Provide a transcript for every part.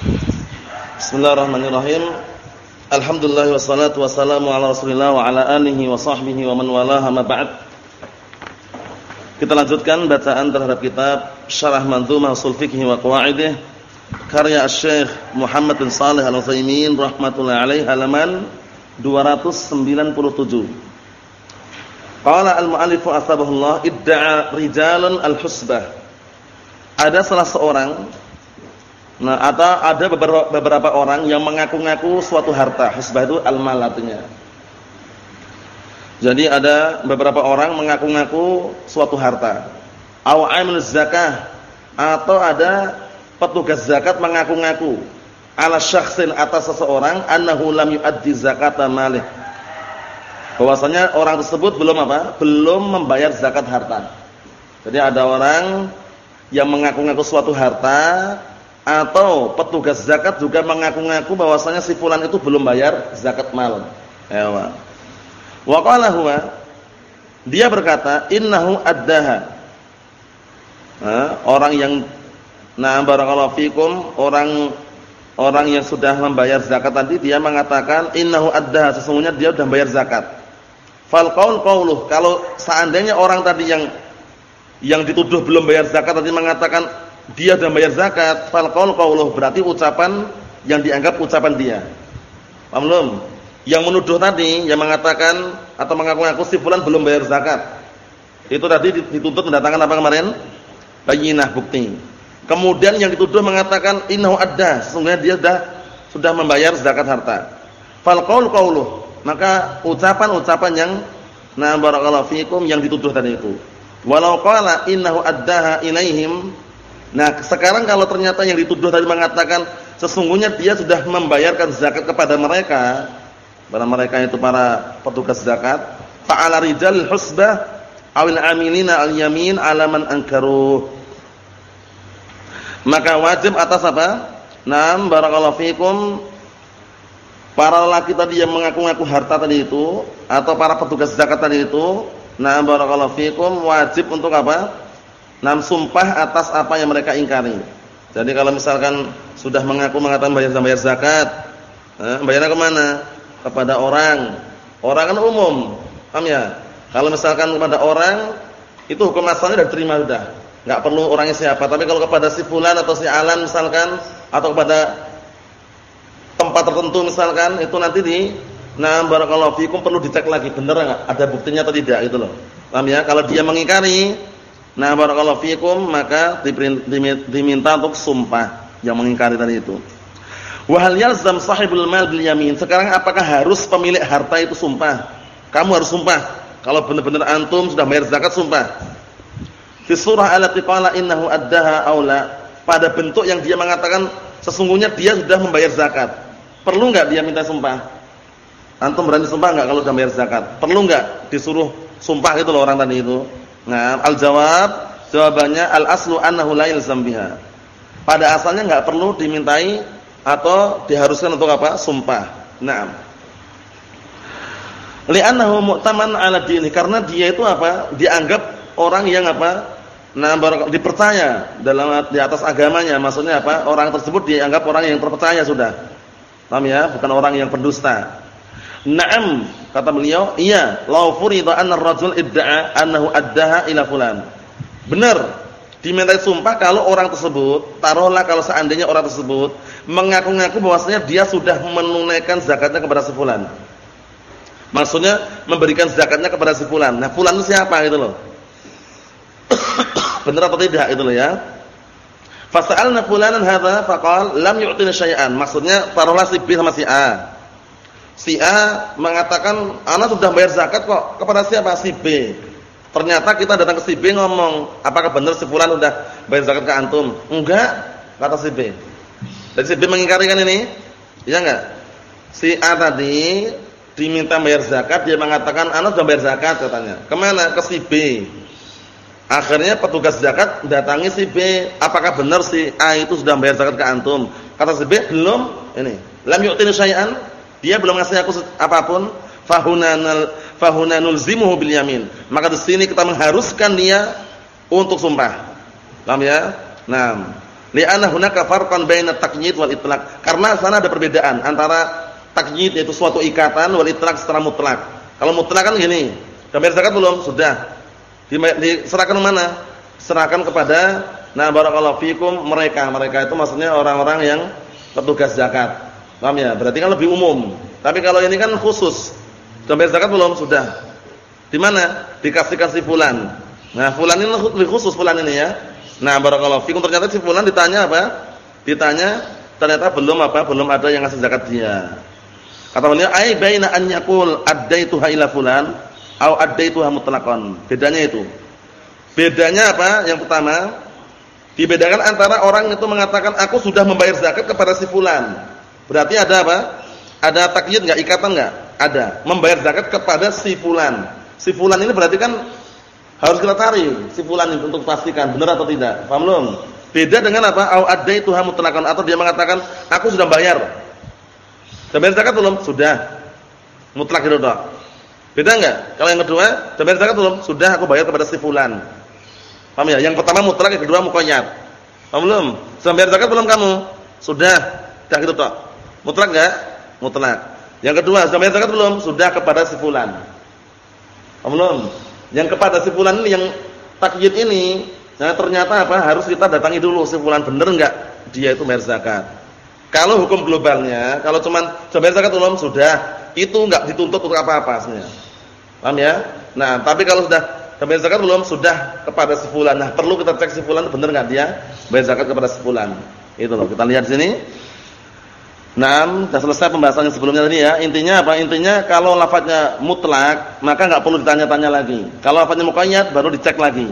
Bismillahirrahmanirrahim. Alhamdulillah wassalatu wassalamu ala Rasulillah wa ala alihi wa sahbihi wa man walaha ma ba'd. Kita lanjutkan bacaan terhadap kitab Syarah Manzumah Ushul Fiqh wa Qawaidih karya Syekh Muhammad bin Shalih Al-Utsaimin rahimatullah alaih halaman 297. Qala al-mu'allif asbahullah idda'a rijalan al-husbah. Ada salah seorang Nah, atau ada beberapa, beberapa orang yang mengaku-ngaku suatu harta. Husbah itu al-malatnya. Jadi ada beberapa orang mengaku-ngaku suatu harta. Aw amil zakah atau ada petugas zakat mengaku-ngaku ala syakhsin atas seseorang annahu lam yuaddi zakata malih. Bahwasanya orang tersebut belum apa? Belum membayar zakat harta. Jadi ada orang yang mengaku-ngaku suatu harta atau petugas zakat juga mengaku-ngaku bahwasanya si fulan itu belum bayar zakat mal. Ya, wa qala huwa dia berkata innahu addaha. Nah, orang yang nah barakallahu fikum orang orang yang sudah membayar zakat tadi dia mengatakan innahu addaha sesungguhnya dia sudah bayar zakat. Fal qaul qauluh kalau seandainya orang tadi yang yang dituduh belum bayar zakat tadi mengatakan dia sudah bayar zakat, fal qaul qauluh berarti ucapan yang dianggap ucapan dia. Paham belum? Yang menuduh tadi yang mengatakan atau mengaku-ngaku si fulan belum bayar zakat. Itu tadi dituntut mendatangkan apa kemarin? Bayyinah bukti. Kemudian yang dituduh mengatakan innahu adda, sesungguhnya dia sudah sudah membayar zakat harta. Fal qaul qauluh, maka ucapan-ucapan yang na barakallahu fikum yang dituduh tadi itu. Walau qala innahu addaha ilaihim Nah, sekarang kalau ternyata yang dituduh tadi mengatakan sesungguhnya dia sudah membayarkan zakat kepada mereka, pada mereka itu para petugas zakat, fa'ala rijal husbah awil amilina al-yamin ala man ankaru. Maka wajib atas apa? Naam barakallahu fikum para laki tadi yang mengaku-ngaku harta tadi itu atau para petugas zakat tadi itu, naam barakallahu fikum wajib untuk apa? Nam sumpah atas apa yang mereka ingkari. Jadi kalau misalkan sudah mengaku mengatakan bayar bayar zakat, eh, bayarnya ke mana? Kepada orang. Orang kan umum, paham ya? Kalau misalkan kepada orang, itu hukum asalnya sudah terima sudah. Enggak perlu orangnya siapa. Tapi kalau kepada si fulan atau si alan misalkan atau kepada tempat tertentu misalkan, itu nanti di Nah, barakallahu fikum perlu dicek lagi benar enggak ada buktinya atau tidak gitu loh. Paham ya? Kalau dia mengingkari, Nah, barakallahu fikum maka diminta untuk sumpah yang mengingkari tadi itu. Wa hal yalzam sahibul mal bil yamin? Sekarang apakah harus pemilik harta itu sumpah? Kamu harus sumpah. Kalau benar-benar antum sudah bayar zakat sumpah. Fi surah allati qala innahu addaha aula pada bentuk yang dia mengatakan sesungguhnya dia sudah membayar zakat. Perlu enggak dia minta sumpah? Antum berani sumpah enggak kalau sudah bayar zakat? Perlu enggak disuruh sumpah itu loh orang tadi itu? Nah, al-jawab jawabannya al-aslu annahu la yalzam biha. Pada asalnya enggak perlu dimintai atau diharuskan untuk apa? Sumpah. Naam. Li'annahu mu'taman 'ala dini karena dia itu apa? Dianggap orang yang apa? Nah, dipercaya dalam di atas agamanya. Maksudnya apa? Orang tersebut dianggap orang yang terpercaya sudah. Paham ya? Bukan orang yang pendusta. Naam, kata beliau, iya, law furida anna ar-rajul idda'a annahu addaha ila fulan. Benar. Dimintai sumpah kalau orang tersebut, taruhlah kalau seandainya orang tersebut mengaku-ngaku bahwasanya dia sudah menunaikan zakatnya kepada si fulan. Maksudnya memberikan zakatnya kepada si fulan. Nah, fulan itu siapa gitu loh. Benar atau tidak itu loh ya. Fasa'alna fulanan hadza faqal lam yu'tina syai'an. Maksudnya taruhlah si B sama si A Si A mengatakan, "Ana sudah bayar zakat kok." Kepada siapa? Si B. Ternyata kita datang ke si B ngomong, "Apakah benar si fulan sudah bayar zakat ke antum?" "Enggak," kata si B. Dan si B mengingkari kan ini? Iya enggak? Si A tadi diminta bayar zakat, dia mengatakan, "Ana sudah bayar zakat," katanya. Ke mana? Ke si B. Akhirnya petugas zakat datangi si B, "Apakah benar si A itu sudah bayar zakat ke antum?" Kata si B, "Belum." Ini, "Lam yu'tini syai'an." Dia belum ngasih aku apa pun, fahunanal fahunanul zimuhu bil yamin. Maka di sini kita mengharuskan dia untuk sumpah. Paham ya? Nah, Li'anna hunaka farqan baina taqyid wal itlaq. Karena sana ada perbedaan antara taqyid yaitu suatu ikatan wal itlaq secara mutlak. Kalau mutlak kan gini, bayar zakat belum? Sudah. Diserahkan mana? Serahkan kepada nah barakallahu fikum mereka. Mereka itu maksudnya orang-orang yang petugas zakat. Paham ya? Berarti kan lebih umum. Tapi kalau ini kan khusus. Bayar zakat belum? Sudah. Di mana? Dikasihkan si fulan. Nah, fulan ini lebih khusus fulan ini ya. Nah, barakallahu fikum ternyata si fulan ditanya apa? Ditanya ternyata belum apa? Belum ada yang ngasih zakat dia. Kata beliau, "Ai baina an yaqul addaituha ila fulan au addaituha mutlaqan." Bedanya itu. Bedanya apa? Yang pertama, dibedakan antara orang itu mengatakan aku sudah membayar zakat kepada si fulan. Berarti ada apa? Ada takyid enggak, ikatan enggak? Ada. Membayar zakat kepada si fulan. Si fulan ini berarti kan harus kita cari si fulan itu untuk pastikan benar atau tidak. Paham belum? Beda dengan apa? Au addaituha mutlaqan atau dia mengatakan aku sudah bayar. Sudah bayar zakat belum? Sudah. Mutlak itu dok. Beda enggak? Kalau yang kedua, sudah bayar zakat belum? Sudah aku bayar kepada si fulan. Paham ya? Yang pertama mutlak, yang kedua muqayyad. Paham belum? Sudah bayar zakat belum kamu? Sudah. Sudah gitu dok. Mutlak enggak? Mutlak. Yang kedua, sudah bayar zakat belum? Sudah kepada si fulan. Paham belum? Yang kepada si fulan ini yang takyid ini, nah ternyata apa? Harus kita datangi dulu si fulan benar enggak dia itu bayar zakat. Kalau hukum globalnya, kalau cuman bayar zakat belum sudah, itu enggak dituntut untuk apa-apa aslinya. Paham ya? Nah, tapi kalau sudah bayar zakat belum sudah kepada fulan. Nah, perlu kita cek fulan benar enggak dia bayar zakat kepada fulan. Itu loh, kita lihat sini. Nah, sudah selesai pembahasan yang sebelumnya tadi ya. Intinya apa? Intinya kalau lafadznya mutlak, maka enggak perlu ditanya-tanya lagi. Kalau lafadznya muqayyad baru dicek lagi.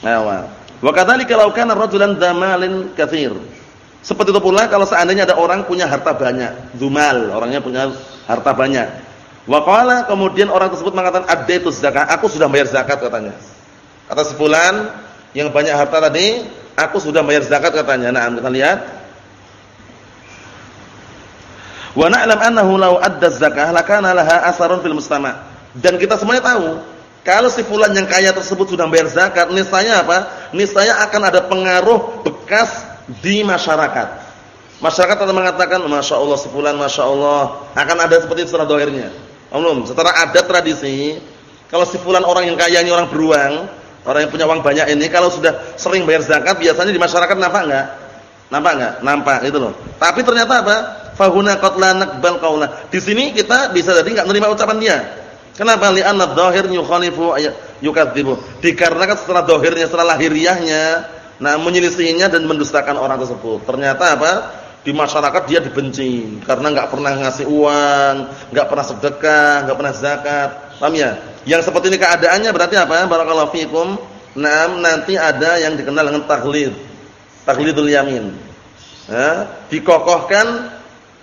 Nah, wa kadzalika law kana rajulan damalin katsir. Seperti itu pula kalau seandainya ada orang punya harta banyak, zumal, orangnya punya harta banyak. Wa qala kemudian orang tersebut mengatakan adaitu zakat, aku sudah bayar zakat katanya. Kata sebulan yang banyak harta tadi, aku sudah bayar zakat katanya. Nah, kita lihat Wa na'lam annahu law adda zakah lakana laha asarun fil mustama'. Dan kita semuanya tahu, kalau si fulan yang kaya tersebut sudah bayar zakat, niscaya apa? Niscaya akan ada pengaruh bekas di masyarakat. Masyarakat akan mengatakan, Masya Allah sebulan, Masya Allah. Akan ada seperti itu secara dohirnya. Belum, secara adat tradisi, kalau si fulan orang yang kaya ini orang beruang, orang yang punya uang banyak ini, kalau sudah sering bayar zakat, biasanya di masyarakat nampak enggak? Nampak enggak? Nampak, itu loh. Tapi ternyata apa? Fahuna qad la naqbal qawla. Di sini kita bisa jadi enggak menerima ucapan dia. Kenapa? Li'anna dhahir yukhalifu yukadzibu. Dikarenakan setelah dhahirnya, setelah lahiriahnya, nah menyelisihinya dan mendustakan orang tersebut. Ternyata apa? Di masyarakat dia dibenci karena enggak pernah ngasih uang, enggak pernah sedekah, enggak pernah zakat. Paham ya? Yang seperti ini keadaannya berarti apa? Barakallahu fikum. Nah, nanti ada yang dikenal dengan taglid. Taglidul yamin. Ya, dikokohkan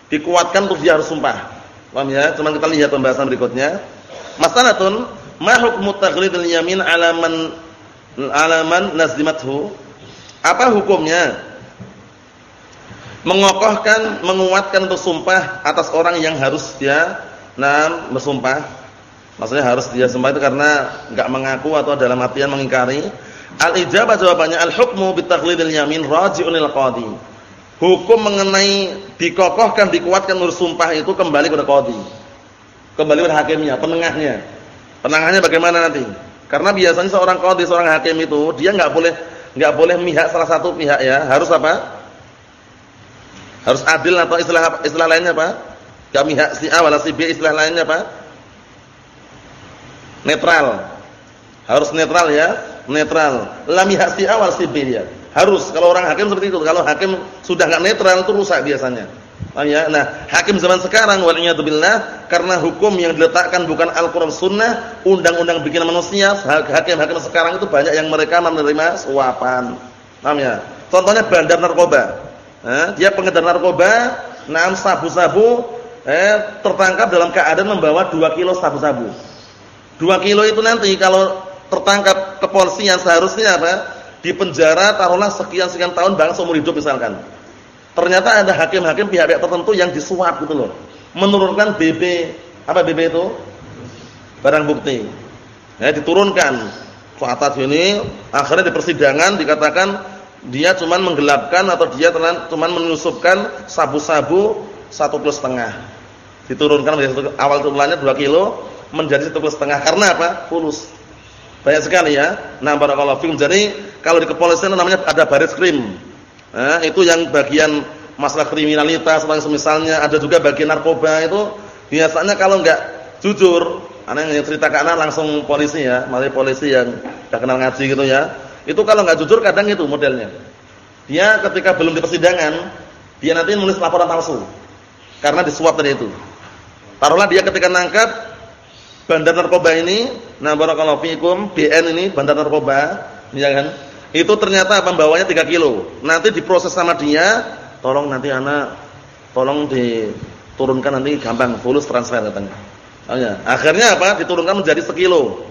dikuatkan untuk dia harus sumpah. Paham ya? Cuman kita lihat pembahasan berikutnya. Masalatun ma hukmu taghlidil yamin 'ala man 'ala man nazimathu? Apa hukumnya? Mengokohkan, menguatkan untuk sumpah atas orang yang harus dia nah bersumpah. Maksudnya harus dia sumpah itu karena enggak mengaku atau dalam artian mengingkari. Al-ijabah jawabannya al-hukmu bitaghlidil yamin raji'un lil qadi Hukum mengenai dikokohkan, dikuatkan menurut sumpah itu kembali kepada qadhi. Kembali kepada hakimnya, penengahnya. Penengahnya bagaimana nanti? Karena biasanya seorang qadhi, seorang hakim itu dia enggak boleh enggak boleh mihak salah satu pihak ya. Harus apa? Harus adil atau istilah istilah lainnya apa? Enggak mihak si A wala si B istilah lainnya apa? Netral. Harus netral ya, netral. La mihak si A wala si B ya. Harus kalau orang hakim seperti itu. Kalau hakim sudah enggak netral itu rusak biasanya. ya? Nah, hakim zaman sekarang billah karena hukum yang diletakkan bukan Al-Qur'an Sunnah, undang-undang bikinan manusia, hakim-hakim sekarang itu banyak yang mereka menerima suapan. Paham ya? Contohnya bandar narkoba. Eh, dia pengedar narkoba, enam sabu-sabu eh tertangkap dalam keadaan membawa 2 kilo sabu-sabu. 2 kilo itu nanti kalau tertangkap kepolisian seharusnya apa? Di penjara taruhlah sekian-sekian tahun bahkan seumur hidup misalkan. Ternyata ada hakim-hakim pihak-pihak tertentu yang disuap gitu loh. Menurunkan BB, apa BB itu? Barang bukti. Ya, diturunkan ke atas ini, akhirnya di persidangan dikatakan dia cuman menggelapkan atau dia cuman menyusupkan sabu-sabu satu kilo setengah. Diturunkan menjadi awal turulannya 2 kilo menjadi satu kilo setengah. Karena apa? Fulus. Banyak sekali ya. Nah, barakallahu fikum. Jadi kalau di kepolisian namanya ada baris krim. Nah, itu yang bagian masalah kriminalitas atau semisalnya ada juga bagian narkoba itu biasanya kalau enggak jujur, anak yang cerita ke anak langsung polisi ya, malah polisi yang enggak kenal ngaji gitu ya itu kalau nggak jujur kadang itu modelnya. Dia ketika belum di persidangan, dia nanti menulis laporan palsu. Karena disuap tadi itu. Taruhlah dia ketika nangkap bandar narkoba ini, nah barakallahu fikum, BN ini bandar narkoba, ya kan? Itu ternyata pembawanya 3 kilo. Nanti diproses sama dia, tolong nanti anak tolong diturunkan nanti gampang fulus transfer katanya. Oh ya. Akhirnya apa? Diturunkan menjadi sekilo.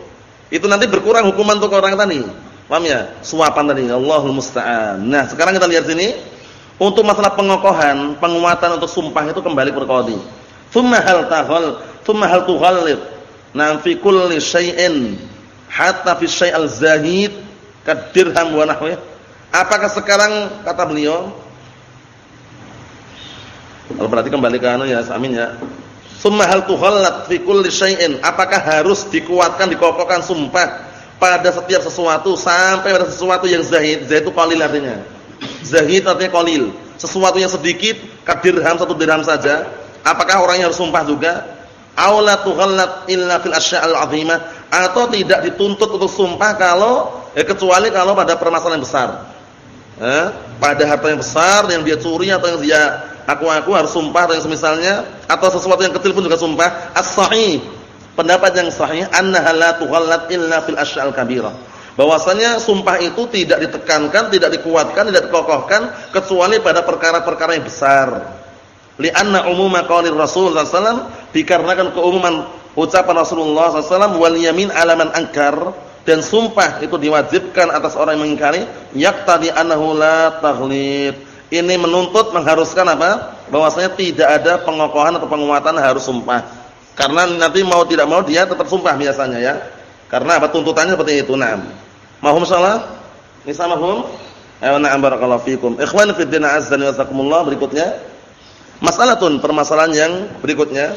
Itu nanti berkurang hukuman untuk orang tadi. Paham ya? Suapan tadi. Allahul musta'an. Nah, sekarang kita lihat sini. Untuk masalah pengokohan, penguatan untuk sumpah itu kembali ke qadhi. Tsumma hal taghal, tsumma hal tughallid. Nam fi kulli syai'in hatta fi syai'al zahid kadirham wa. Apakah sekarang kata beliau kalau berarti kembali ke anu ya, amin ya. Tsumma hal tughallad fi kulli syai'in. Apakah harus dikuatkan, dikokohkan sumpah pada setiap sesuatu sampai pada sesuatu yang zahid. Zahid itu qalil artinya. Zahid artinya qalil. Sesuatu yang sedikit, kadirham satu dirham saja. Apakah orangnya harus sumpah juga? Aula tughallat illa fil asya'al 'azimah atau tidak dituntut untuk sumpah kalau eh, kecuali kalau pada permasalahan besar. Eh, pada harta yang besar yang dia curi atau yang dia aku-aku harus sumpah atau yang semisalnya atau sesuatu yang kecil pun juga sumpah. As-sahih Pendapat yang sahih annaha la tughallat illa fil asy'al kabirah. Bahwasanya sumpah itu tidak ditekankan, tidak dikuatkan, tidak dikokohkan kecuali pada perkara-perkara yang besar. Li'anna umuma qaulir Rasul sallallahu dikarenakan keumuman ucapan Rasulullah sallallahu wal yamin ala man angkar dan sumpah itu diwajibkan atas orang yang mengingkari yaqtadi annahu la taghlid. Ini menuntut mengharuskan apa? Bahwasanya tidak ada pengokohan atau penguatan harus sumpah. Karena nanti mau tidak mau dia tetap sumpah biasanya ya. Karena apa tuntutannya seperti itu. Naam. Mahum salah? Nisa mahum? Ayo na'am barakallahu fikum. Ikhwan fi din azza wa jazakumullah berikutnya. Masalatun permasalahan yang berikutnya.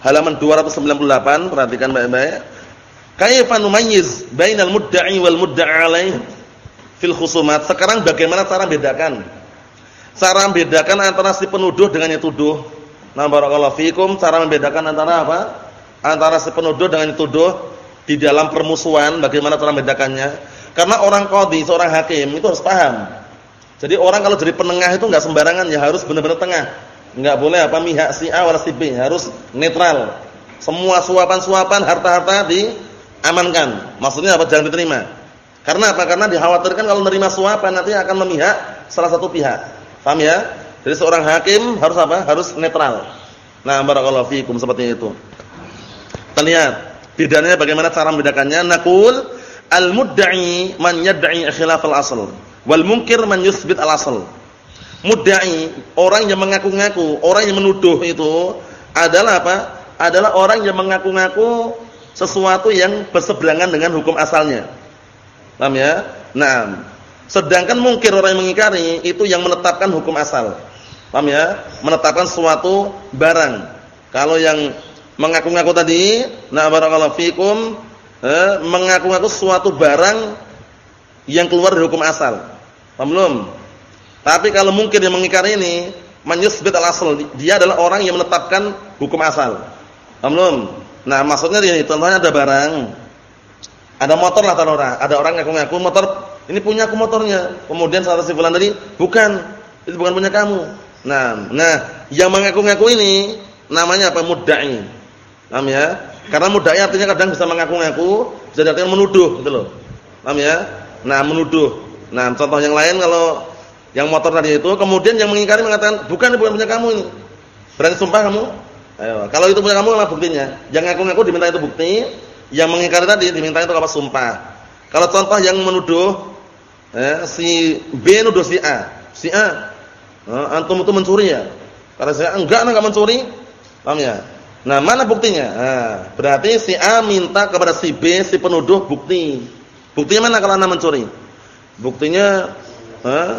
Halaman 298 perhatikan baik-baik. Kaifa numayyiz bainal mudda'i wal mudda'a alaih fil khusumat. Sekarang bagaimana cara bedakan? Cara membedakan antara si penuduh dengan yang tuduh Nah barakallahu fikum cara membedakan antara apa? Antara si penuduh dengan dituduh di dalam permusuhan bagaimana cara membedakannya? Karena orang qadhi, seorang hakim itu harus paham. Jadi orang kalau jadi penengah itu enggak sembarangan ya harus benar-benar tengah. Enggak boleh apa mihak si A atau si B, harus netral. Semua suapan-suapan harta-harta diamankan. Maksudnya apa? Jangan diterima. Karena apa? Karena dikhawatirkan kalau menerima suapan nanti akan memihak salah satu pihak. Paham ya? Jadi seorang hakim harus apa? Harus netral. Nah, barakallahu fiikum seperti itu. Kita lihat bedanya bagaimana cara membedakannya. Naqul al-mudda'i man yad'i khilaf al-asl wal munkir man yuthbit al-asl. Mudda'i, orang yang mengaku-ngaku, orang yang menuduh itu adalah apa? Adalah orang yang mengaku-ngaku sesuatu yang berseberangan dengan hukum asalnya. Paham ya? Nah, sedangkan mungkir orang yang mengingkari itu yang menetapkan hukum asal. Paham ya? Menetapkan suatu barang. Kalau yang mengaku-ngaku tadi, na barakallahu fikum, eh, mengaku-ngaku suatu barang yang keluar dari hukum asal. Paham belum? Tapi kalau mungkin yang mengingkari ini, menyusbit al-asal, dia adalah orang yang menetapkan hukum asal. Paham belum? Nah, maksudnya ini, contohnya ada barang, ada motor lah taruhlah, ada orang ngaku-ngaku motor, ini punya aku motornya. Kemudian salah si fulan tadi, bukan, itu bukan punya kamu. Nah, nah yang mengaku-ngaku ini namanya apa? Mudda'i. Paham ya? Karena mudda'i artinya kadang bisa mengaku-ngaku, bisa artinya menuduh gitu loh. Paham ya? Nah, menuduh. Nah, contoh yang lain kalau yang motor tadi itu kemudian yang mengingkari mengatakan, "Bukan bukan punya kamu ini." Berani sumpah kamu? Ayo, kalau itu punya kamu apa buktinya? Yang ngaku-ngaku diminta itu bukti, yang mengingkari tadi diminta itu apa? Sumpah. Kalau contoh yang menuduh eh, si B nuduh si A. Si A antum itu mencuri ya? Karena saya enggak enggak mencuri. Paham ya? Nah, mana buktinya? Nah, berarti si A minta kepada si B si penuduh bukti. Buktinya mana kalau Anda mencuri? Buktinya eh,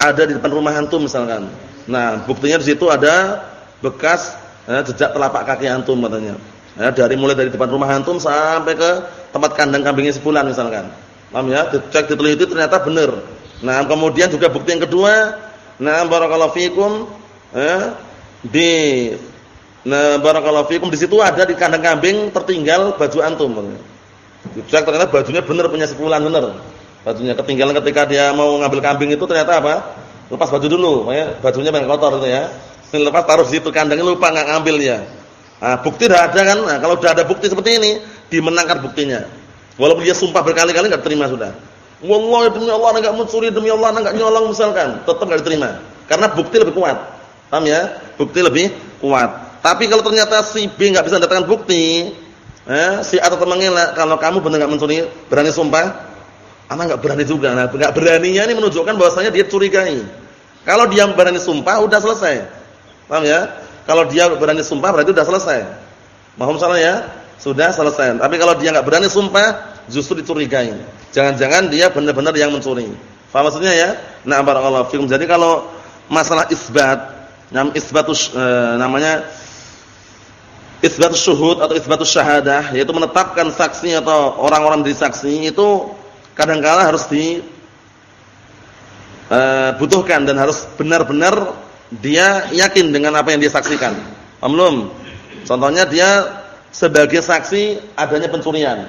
ada di depan rumah antum misalkan. Nah, buktinya di situ ada bekas eh, jejak telapak kaki antum katanya. Ya, dari mulai dari depan rumah antum sampai ke tempat kandang kambingnya sebulan misalkan. Paham ya? Dicek diteliti ternyata benar. Nah, kemudian juga bukti yang kedua, nah barakallahu fikum eh, di nah barakallahu fikum di situ ada di kandang kambing tertinggal baju antum. Dicek ternyata bajunya benar punya sebulan benar. Bajunya ketinggalan ketika dia mau ngambil kambing itu ternyata apa? Lepas baju dulu, ya, bajunya banyak kotor itu ya. Lepas taruh di situ kandangnya lupa nggak ngambilnya. Nah, bukti sudah ada kan? Nah, kalau sudah ada bukti seperti ini, dimenangkan buktinya. Walaupun dia sumpah berkali-kali enggak terima sudah. Wallah demi Allah enggak mencuri, demi Allah enggak nyolong misalkan, tetap enggak diterima. Karena bukti lebih kuat. Paham ya? Bukti lebih kuat. Tapi kalau ternyata si B enggak bisa datangkan bukti, eh, si A tetap mengelak kalau kamu benar enggak mencuri, berani sumpah? Anak enggak berani juga. Nah, enggak beraninya ini menunjukkan bahwasanya dia curigai. Kalau dia berani sumpah udah selesai. Paham ya? Kalau dia berani sumpah berarti sudah selesai. Mohon salah ya? Sudah selesai. Tapi kalau dia nggak berani sumpah, justru dicurigai. Jangan-jangan dia benar-benar yang mencuri. Faham maksudnya ya? Nah, barakallahu fikum. Jadi kalau masalah isbat, nam isbatus e, namanya isbatus syuhud atau isbatus syahadah, yaitu menetapkan saksi atau orang-orang dari saksi itu kadang-kala harus di e, butuhkan dan harus benar-benar dia yakin dengan apa yang dia saksikan. Amlum. Contohnya dia sebagai saksi adanya pencurian.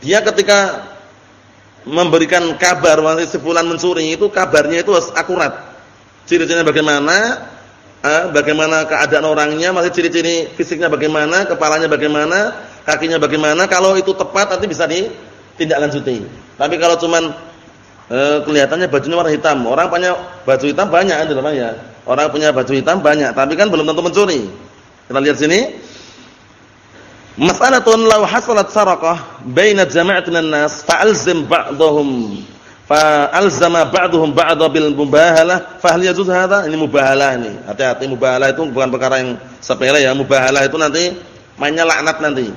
Dia ketika memberikan kabar bahwa si mencuri itu kabarnya itu harus akurat. Ciri-cirinya bagaimana? Eh, bagaimana keadaan orangnya, masih ciri-ciri fisiknya bagaimana, kepalanya bagaimana, kakinya bagaimana. Kalau itu tepat nanti bisa ditindaklanjuti. Tapi kalau cuman eh, kelihatannya bajunya warna hitam, orang punya baju hitam banyak kan namanya. Orang punya baju hitam banyak, tapi kan belum tentu mencuri. Kita lihat sini. Mas'alatun law hasalat saraqah baina jama'atin nas fa'alzim ba'dhum fa'alzama ba'dhum ba'dha bil mubahalah fa hal yajuz hadha? Ini mubahalah ini. Hati-hati mubahalah itu bukan perkara yang sepele ya. Mubahalah itu nanti mainnya laknat nanti.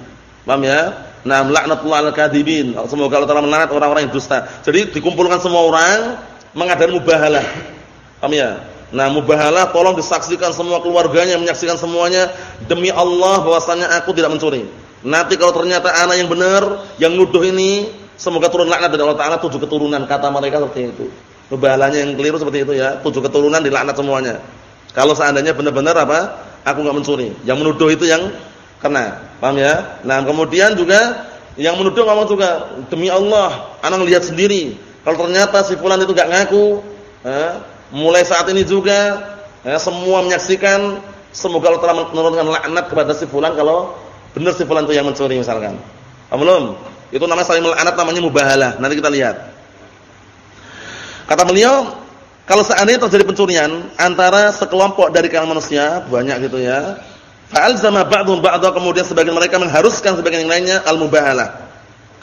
Paham ya? Nah, laknatullah al-kadzibin. Semoga Allah Taala melaknat orang-orang yang dusta. Jadi dikumpulkan semua orang mengadakan mubahalah. Paham ya? Nah, mubahalah tolong disaksikan semua keluarganya, menyaksikan semuanya demi Allah bahwasanya aku tidak mencuri. Nanti kalau ternyata anak yang benar, yang nuduh ini semoga turun laknat dari Allah Taala tujuh keturunan kata mereka seperti itu. Mubahalahnya yang keliru seperti itu ya, tujuh keturunan dilaknat semuanya. Kalau seandainya benar-benar apa? Aku enggak mencuri. Yang menuduh itu yang kena. Paham ya? Nah, kemudian juga yang menuduh ngomong juga demi Allah, anak lihat sendiri. Kalau ternyata si fulan itu enggak ngaku, eh, mulai saat ini juga ya, semua menyaksikan semoga Allah telah menurunkan laknat kepada si fulan kalau benar si fulan itu yang mencuri misalkan. Belum? Itu namanya saling melaknat namanya mubahalah. Nanti kita lihat. Kata beliau, kalau seandainya terjadi pencurian antara sekelompok dari kalangan manusia, banyak gitu ya. Fa'al zama ba'dhum ba'dha kemudian sebagian mereka mengharuskan sebagian yang lainnya al-mubahalah.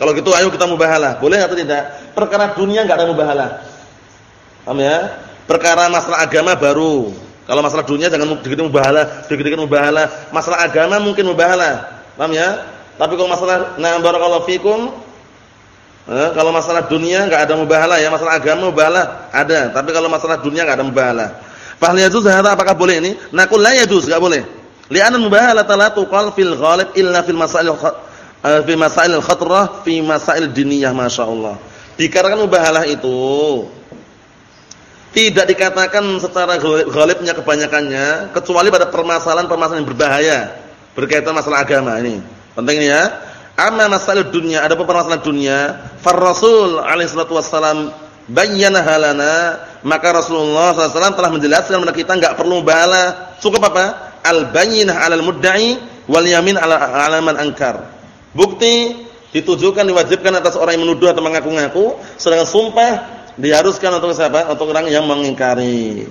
Kalau gitu ayo kita mubahalah. Boleh atau tidak? Perkara dunia enggak ada mubahalah. Paham ya? Perkara masalah agama baru. Kalau masalah dunia jangan dikit-dikit mubahalah, dikit-dikit mubahalah. Masalah agama mungkin mubahalah. Paham ya? Tapi kalau masalah na barakallahu fikum eh, kalau masalah dunia enggak ada mubahalah ya, masalah agama mubahalah ada. Tapi kalau masalah dunia enggak ada mubahalah. Fahal yajuz hadza apakah boleh ini? Naqul la enggak boleh. Li'anna mubahalah la tuqal fil ghalib illa fil masail eh, fi masail al-khatrah fi masail diniyah masyaallah. Dikarenakan mubahalah itu tidak dikatakan secara ghalibnya kebanyakannya kecuali pada permasalahan-permasalahan yang berbahaya berkaitan masalah agama ini. Penting ini ya. Amma masalah dunia, ada permasalahan dunia, far Rasul alaihi salatu wassalam bayyana halana, maka Rasulullah SAW telah menjelaskan kepada kita enggak perlu bala, cukup apa? Al-bayyinah 'alal mudda'i wal yamin 'ala man ankar. Bukti ditujukan diwajibkan atas orang yang menuduh atau mengaku-ngaku, sedangkan sumpah diharuskan untuk siapa? Untuk orang yang mengingkari.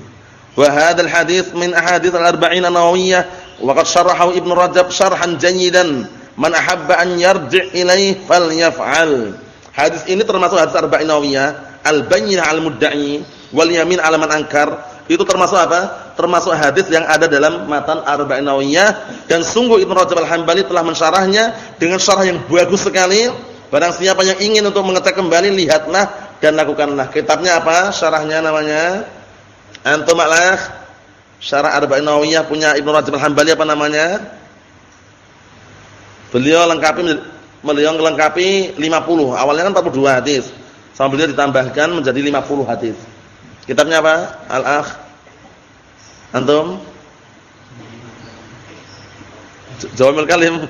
Wa hadzal hadits min ahadits al-arba'in an-nawawiyah wa qad syarahahu Ibnu Rajab syarhan jayyidan. Man ahabba an yarji' ilaih falyaf'al. Hadis ini termasuk hadis arba'in nawawiyah, al-bayyinah al-mudda'i wal yamin 'ala man ankar. Itu termasuk apa? Termasuk hadis yang ada dalam matan arba'in nawawiyah dan sungguh Ibnu Rajab al-Hambali telah mensyarahnya dengan syarah yang bagus sekali. Barang siapa yang ingin untuk mengecek kembali lihatlah dan lakukanlah. Kitabnya apa? Syarahnya namanya Antum Ma'lah Syarah Arba'in Nawawiyah punya Ibnu Rajab Al-Hambali apa namanya? Beliau lengkapi beliau melengkapi 50. Awalnya kan 42 hadis. Sama beliau ditambahkan menjadi 50 hadis. Kitabnya apa? Al-Akh. Antum? Jawab kalim.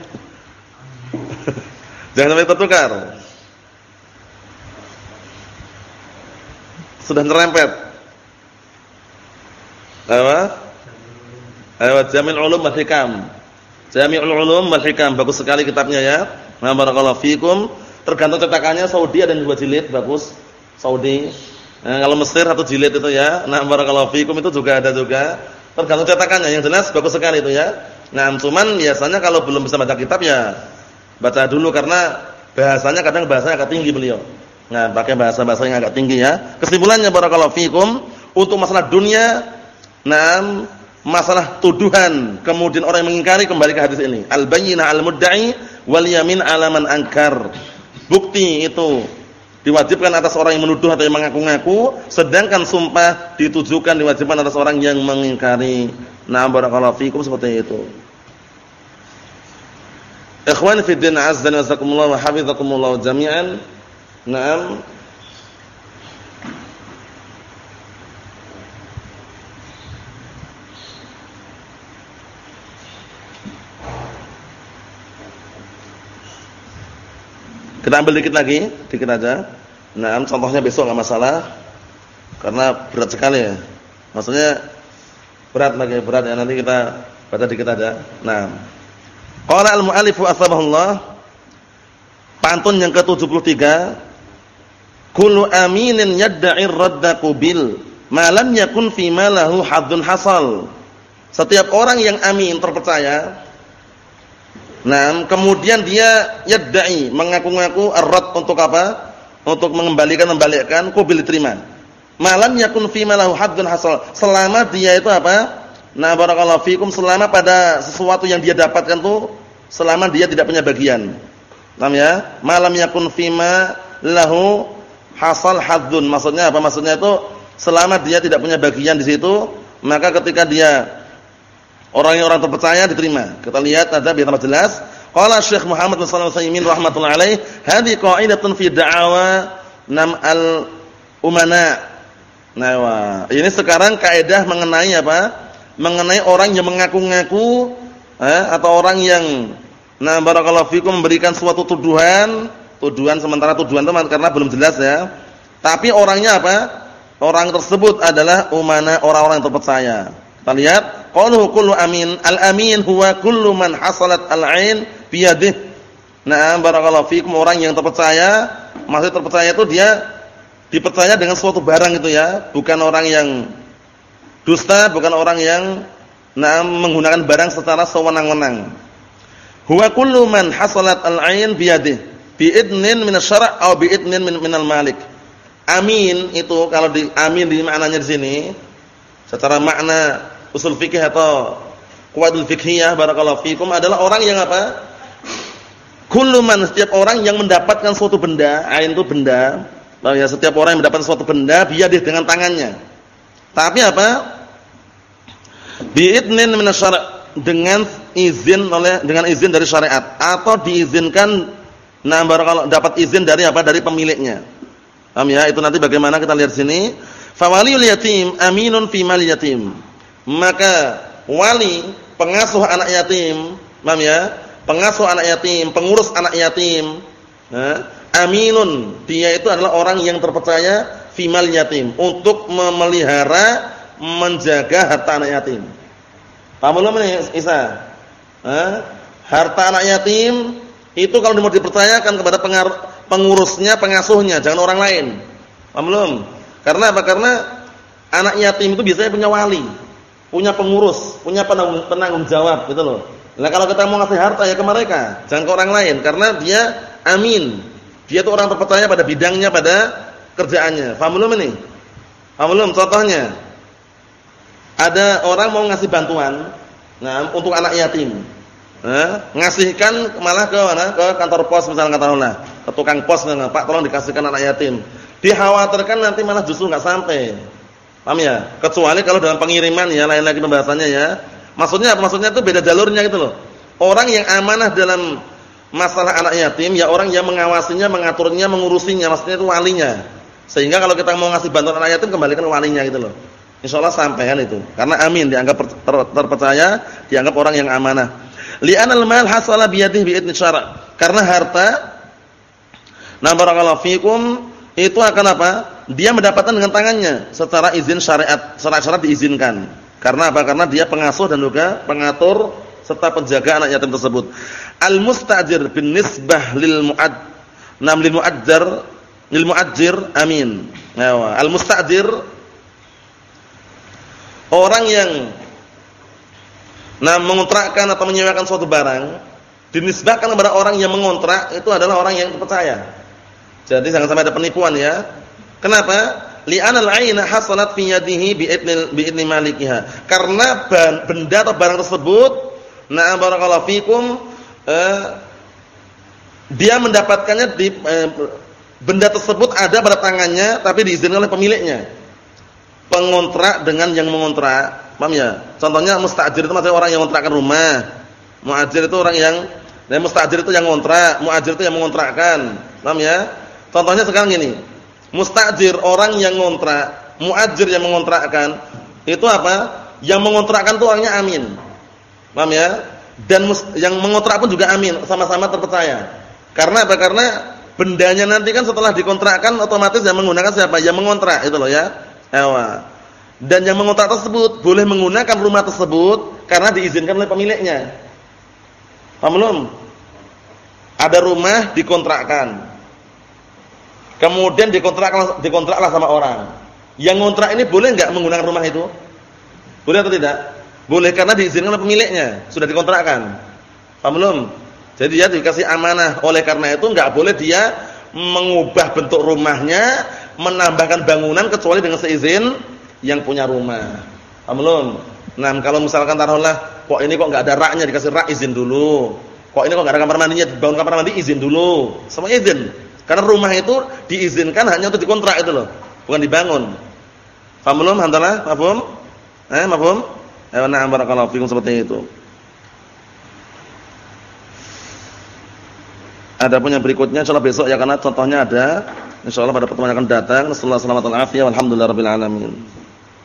Jangan sampai tertukar. Sudah nerempet. Apa? Ayo Jamil Ulum wal Hikam. Jami'ul Ulum wal bagus sekali kitabnya ya. Nah, barakallahu fikum. Tergantung cetakannya Saudi ada dua jilid bagus. Saudi. Nah, kalau Mesir satu jilid itu ya. Nah, barakallahu fikum itu juga ada juga. Tergantung cetakannya yang jelas bagus sekali itu ya. Nah, cuman biasanya kalau belum bisa baca kitab ya baca dulu karena bahasanya kadang bahasanya agak tinggi beliau. Nah, pakai bahasa-bahasa yang agak tinggi ya. Kesimpulannya barakallahu fikum untuk masalah dunia, nah masalah tuduhan, kemudian orang yang mengingkari kembali ke hadis ini. Al-bayyinah al-mudda'i wal yamin 'ala man ankar. Bukti itu diwajibkan atas orang yang menuduh atau yang mengaku-ngaku, sedangkan sumpah ditujukan diwajibkan atas orang yang mengingkari. Nah, barakallahu fikum seperti itu. Ikhwan fi din azza wa jazakumullah wa hafizakumullah jami'an. Naam. Kita ambil dikit lagi, dikit aja. Nah, contohnya besok enggak masalah. Karena berat sekali ya. Maksudnya berat lagi, berat ya. Nanti kita baca dikit aja. Nah. Qala al-mu'allif asbahullah Pantun yang ke-73 Kullu aminin yadda'i radda qubil ma lam yakun fi ma lahu hadzun hasal. Setiap orang yang amin terpercaya Nah, kemudian dia yadda'i mengaku-ngaku ar-rad untuk apa? Untuk mengembalikan membalikkan qubil diterima. Malam yakun fi ma lahu hadzun hasal. Selama dia itu apa? Nah, barakallahu fikum selama pada sesuatu yang dia dapatkan tuh selama dia tidak punya bagian. Paham ya? Malam yakun fima lahu hasal hadzun. Maksudnya apa? Maksudnya itu selama dia tidak punya bagian di situ, maka ketika dia orang yang orang terpercaya diterima. Kita lihat ada biar tambah jelas. Qala Syekh Muhammad bin Shalih Al-Utsaimin rahimatullah alaih, "Hadhi qa'idatun fi da'awa nam al-umana." Nah, ini sekarang kaidah mengenai apa? Mengenai orang yang mengaku-ngaku eh, atau orang yang Nah, barakallahu fikum memberikan suatu tuduhan, tuduhan sementara tuduhan itu karena belum jelas ya. Tapi orangnya apa? Orang tersebut adalah umana orang-orang terpercaya. Kita lihat, qalu kullu amin. Al-amin huwa kullu man hasalat al-ain biyadih. Nah, barakallahu fikum orang yang terpercaya, maksud terpercaya itu dia dipercaya dengan suatu barang itu ya, bukan orang yang dusta, bukan orang yang nah menggunakan barang secara sewenang-wenang. Huwa kullu man hasalat al-'ain bi yadihi bi idnin min asy-syara' aw bi idnin min minal malik. Amin itu kalau di amin di maknanya di sini secara makna usul fikih atau kuwatul fikhiyah barakallahu fikum adalah orang yang apa? Kullu man setiap orang yang mendapatkan suatu benda, ain itu benda. Ya setiap orang yang mendapatkan suatu benda biadih dengan tangannya. Tapi apa? Bi idnin min asy-syara' dengan izin oleh dengan izin dari syariat atau diizinkan nah kalau dapat izin dari apa dari pemiliknya. Paham ya? Itu nanti bagaimana kita lihat sini. Fawaliul yatim aminun fi mal yatim. Maka wali pengasuh anak yatim, paham ya? Pengasuh anak yatim, pengurus anak yatim, nah, aminun, dia itu adalah orang yang terpercaya fi mal yatim untuk memelihara menjaga harta anak yatim. Paham belum nih Isa? Eh? Harta anak yatim itu kalau mau dipertanyakan kepada pengurusnya, pengasuhnya, jangan orang lain. Paham belum? Karena apa? Karena anak yatim itu biasanya punya wali, punya pengurus, punya penanggung, penanggung jawab gitu loh. Nah, kalau kita mau ngasih harta ya ke mereka, jangan ke orang lain karena dia amin. Dia itu orang terpercaya pada bidangnya, pada kerjaannya. Paham belum ini? Paham belum? Contohnya, ada orang mau ngasih bantuan nah untuk anak yatim. Nah, ngasihkan malah ke mana? Ke kantor pos misalnya katakanlah, ke tukang pos misalnya, Pak tolong dikasihkan anak yatim. Dikhawatirkan nanti malah justru nggak sampai. Paham ya? Kecuali kalau dalam pengiriman ya, lain lagi pembahasannya ya. Maksudnya apa? Maksudnya itu beda jalurnya gitu loh. Orang yang amanah dalam masalah anak yatim ya orang yang mengawasinya, mengaturnya, mengurusinya, maksudnya itu walinya. Sehingga kalau kita mau ngasih bantuan anak yatim kembalikan walinya gitu loh. Insyaallah sampai kan itu. Karena amin dianggap ter terpercaya, dianggap orang yang amanah. Li'anal mal hasala biyadihi bi'idni syara'. Karena harta Nah barakallahu fikum itu akan apa? Dia mendapatkan dengan tangannya secara izin syariat, syarat-syarat diizinkan. Karena apa? Karena dia pengasuh dan juga pengatur serta penjaga anak yatim tersebut. Al-mustajir bin nisbah lil muad nam lil muajjar lil muajjir amin. Al-mustajir orang yang nah mengontrakkan atau menyewakan suatu barang dinisbahkan kepada orang yang mengontrak itu adalah orang yang terpercaya. Jadi jangan sampai ada penipuan ya. Kenapa? Li'anal 'aina hasalat fi yadihi bi idni malikiha. Karena benda atau barang tersebut, na'am barakallahu fikum eh, dia mendapatkannya di eh, benda tersebut ada pada tangannya tapi diizinkan oleh pemiliknya. Pengontrak dengan yang mengontrak Paham ya? Contohnya mustajir itu maksudnya orang yang mengontrakkan rumah. Muajir itu orang yang dan mustajir itu yang ngontrak, muajir itu yang mengontrakkan. Paham ya? Contohnya sekarang gini. Mustajir orang yang ngontrak, muajir yang mengontrakkan. Itu apa? Yang mengontrakkan itu orangnya amin. Paham ya? Dan yang mengontrak pun juga amin, sama-sama terpercaya. Karena apa? Karena bendanya nanti kan setelah dikontrakkan otomatis yang menggunakan siapa? Yang mengontrak itu loh ya. Ewa. Dan yang mengontrak tersebut boleh menggunakan rumah tersebut karena diizinkan oleh pemiliknya. Paham belum? Ada rumah dikontrakkan. Kemudian dikontrak dikontraklah sama orang. Yang ngontrak ini boleh enggak menggunakan rumah itu? Boleh atau tidak? Boleh karena diizinkan oleh pemiliknya, sudah dikontrakkan. Paham belum? Jadi dia dikasih amanah. Oleh karena itu enggak boleh dia mengubah bentuk rumahnya, menambahkan bangunan kecuali dengan seizin yang punya rumah. Paham belum? Nah, kalau misalkan taruhlah, kok ini kok enggak ada raknya dikasih rak izin dulu. Kok ini kok enggak ada kamar mandinya dibangun kamar mandi izin dulu. Semua izin. Karena rumah itu diizinkan hanya untuk dikontrak itu loh, bukan dibangun. Paham belum? Hantalah, paham? Eh, paham? Eh, na'am barakallahu fikum seperti itu. Ada pun yang berikutnya insyaallah besok ya karena contohnya ada insyaallah pada pertemuan akan datang. Alhamdulillah rabbil alamin.